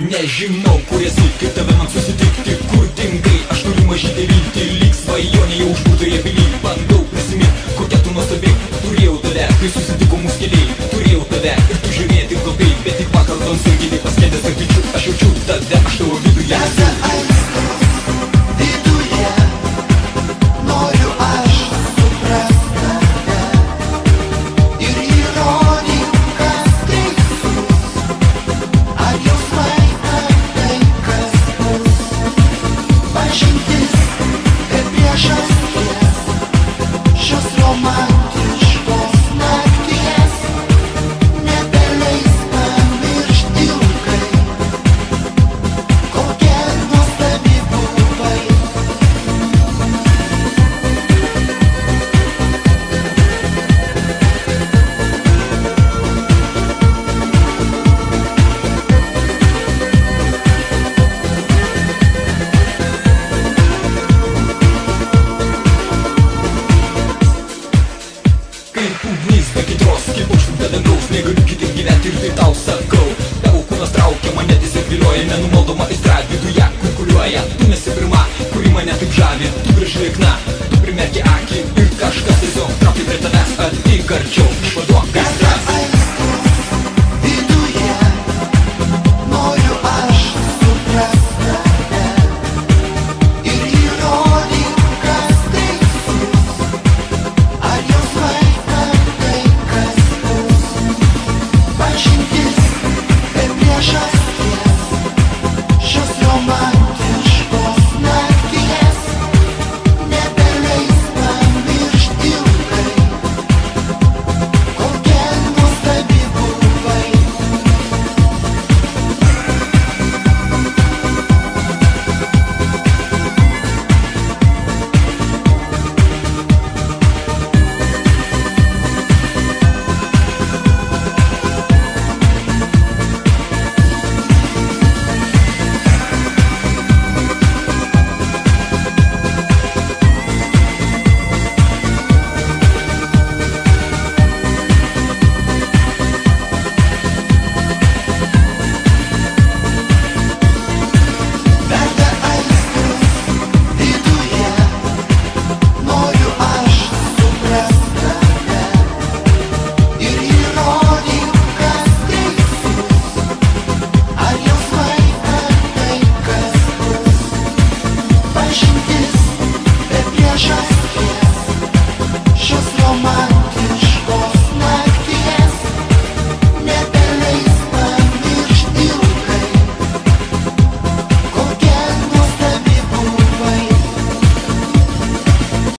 nežinau, kur esi, kaip tave man susitikti, kur dingai Aš turiu mažytę viltį, lyg svajonė jau užburtoje pily Bandau prisiminti, kokia tu nuostabi Turėjau tave, kai susitiko mūsų keliai Kaip ugnis be kitros, kaip užstumta dangaus Negaliu kitaip gyventi ir tai tau sakau. Tavo kūnas traukia mane tiesiog vilioja Nenumaldoma aistra viduje kurkuliuoja. Tu nesi pirma, kuri mane taip žavi. Tu graži likna, tu primerki akį Ir kažkas tiesiog traukia prie tavęs Ateik arčiau